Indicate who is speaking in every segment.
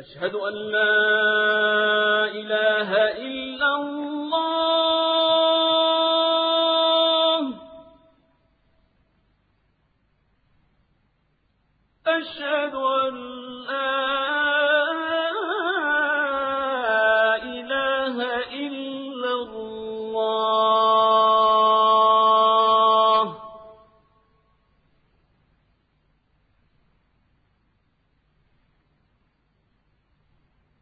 Speaker 1: أشهد أن لا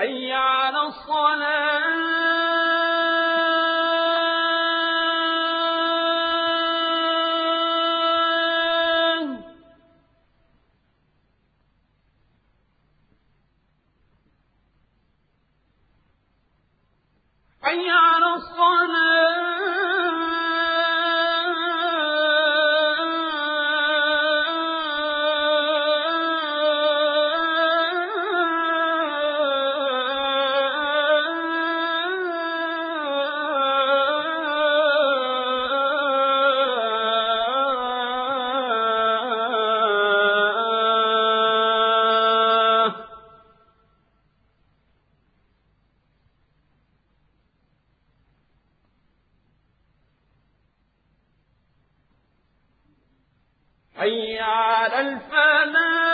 Speaker 1: حي على الصلاة. حي حي على الفلاح.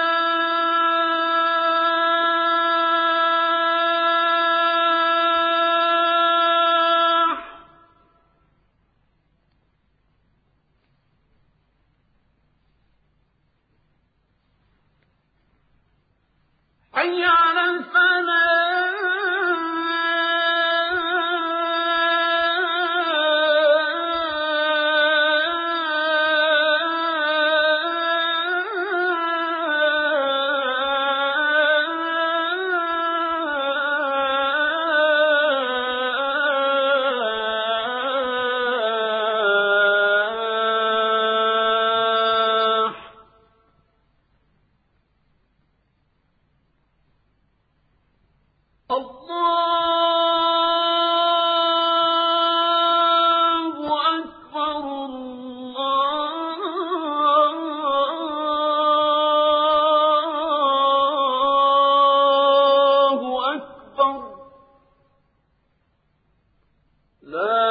Speaker 1: لا